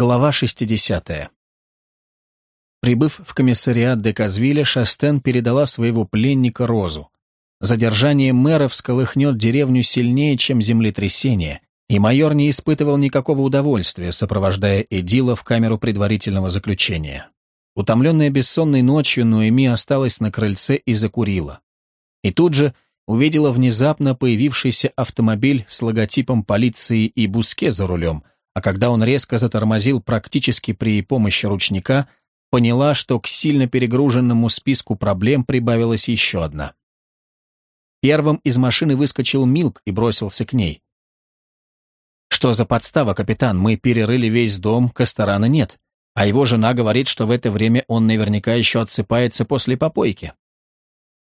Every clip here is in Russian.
Глава 60. Прибыв в комиссариат Деказвиля, Шастен передала своего пленника Розу. Задержание мэра всколыхнет деревню сильнее, чем землетрясение, и майор не испытывал никакого удовольствия, сопровождая Эдила в камеру предварительного заключения. Утомленная бессонной ночью, Ноэми осталась на крыльце и закурила. И тут же увидела внезапно появившийся автомобиль с логотипом полиции и Буске за рулем – а когда он резко затормозил практически при помощи ручника, поняла, что к сильно перегруженному списку проблем прибавилась еще одна. Первым из машины выскочил Милк и бросился к ней. «Что за подстава, капитан? Мы перерыли весь дом, Касторана нет, а его жена говорит, что в это время он наверняка еще отсыпается после попойки».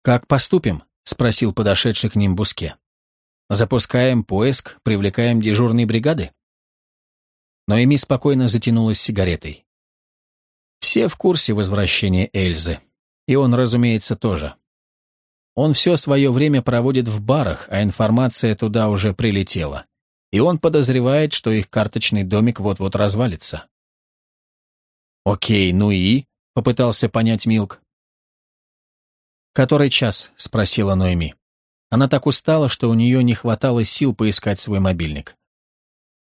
«Как поступим?» — спросил подошедший к ним Буске. «Запускаем поиск, привлекаем дежурные бригады?» Но Эми спокойно затянулась сигаретой. Все в курсе возвращения Эльзы, и он, разумеется, тоже. Он все свое время проводит в барах, а информация туда уже прилетела, и он подозревает, что их карточный домик вот-вот развалится. «Окей, ну и?» — попытался понять Милк. «Который час?» — спросила Ноэми. Она так устала, что у нее не хватало сил поискать свой мобильник.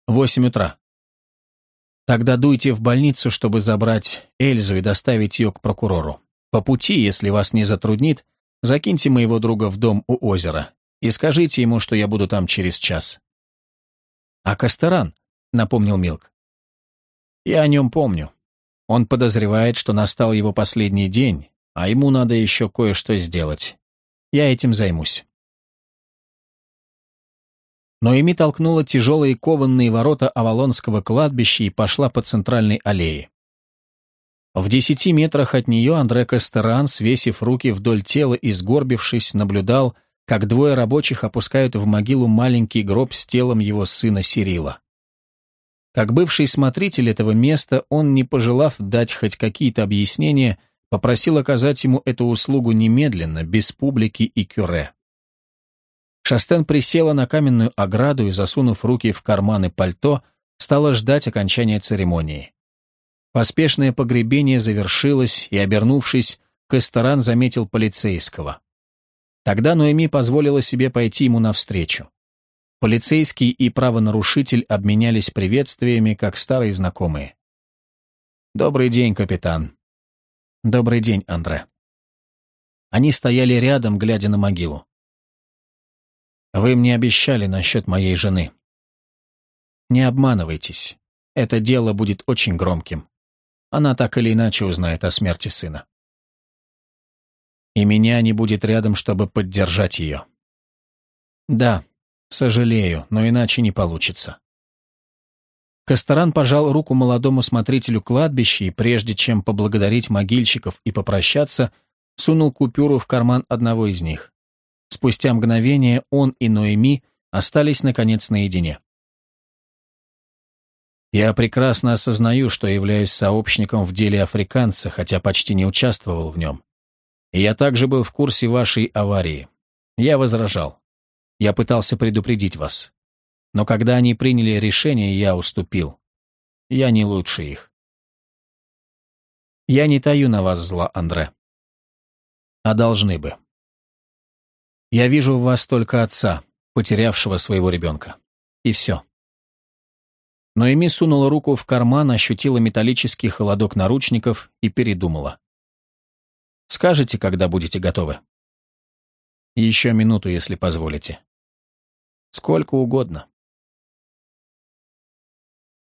«Восемь утра», Тогда дуйте в больницу, чтобы забрать Эльзу и доставить ее к прокурору. По пути, если вас не затруднит, закиньте моего друга в дом у озера и скажите ему, что я буду там через час». «А Кастеран?» — напомнил Милк. «Я о нем помню. Он подозревает, что настал его последний день, а ему надо еще кое-что сделать. Я этим займусь». Но Эми толкнула тяжелые кованные ворота Авалонского кладбища и пошла по центральной аллее. В десяти метрах от нее Андре Кастеран, свесив руки вдоль тела и сгорбившись, наблюдал, как двое рабочих опускают в могилу маленький гроб с телом его сына Сирила. Как бывший смотритель этого места, он, не пожелав дать хоть какие-то объяснения, попросил оказать ему эту услугу немедленно, без публики и кюре. Шастен присела на каменную ограду и, засунув руки в карманы пальто, стала ждать окончания церемонии. Поспешное погребение завершилось, и, обернувшись, Касторан заметил полицейского. Тогда Ноэми позволила себе пойти ему навстречу. Полицейский и правонарушитель обменялись приветствиями, как старые знакомые. «Добрый день, капитан». «Добрый день, Андре». Они стояли рядом, глядя на могилу. Вы мне обещали насчет моей жены. Не обманывайтесь. Это дело будет очень громким. Она так или иначе узнает о смерти сына. И меня не будет рядом, чтобы поддержать ее. Да, сожалею, но иначе не получится. Касторан пожал руку молодому смотрителю кладбища и, прежде чем поблагодарить могильщиков и попрощаться, сунул купюру в карман одного из них. Спустя мгновение он и Ноэми остались, наконец, наедине. Я прекрасно осознаю, что являюсь сообщником в деле африканца, хотя почти не участвовал в нем. Я также был в курсе вашей аварии. Я возражал. Я пытался предупредить вас. Но когда они приняли решение, я уступил. Я не лучше их. Я не таю на вас зла, Андре. А должны бы. Я вижу в вас только отца, потерявшего своего ребенка. И все. Но Эми сунула руку в карман, ощутила металлический холодок наручников и передумала. «Скажете, когда будете готовы?» «Еще минуту, если позволите». «Сколько угодно».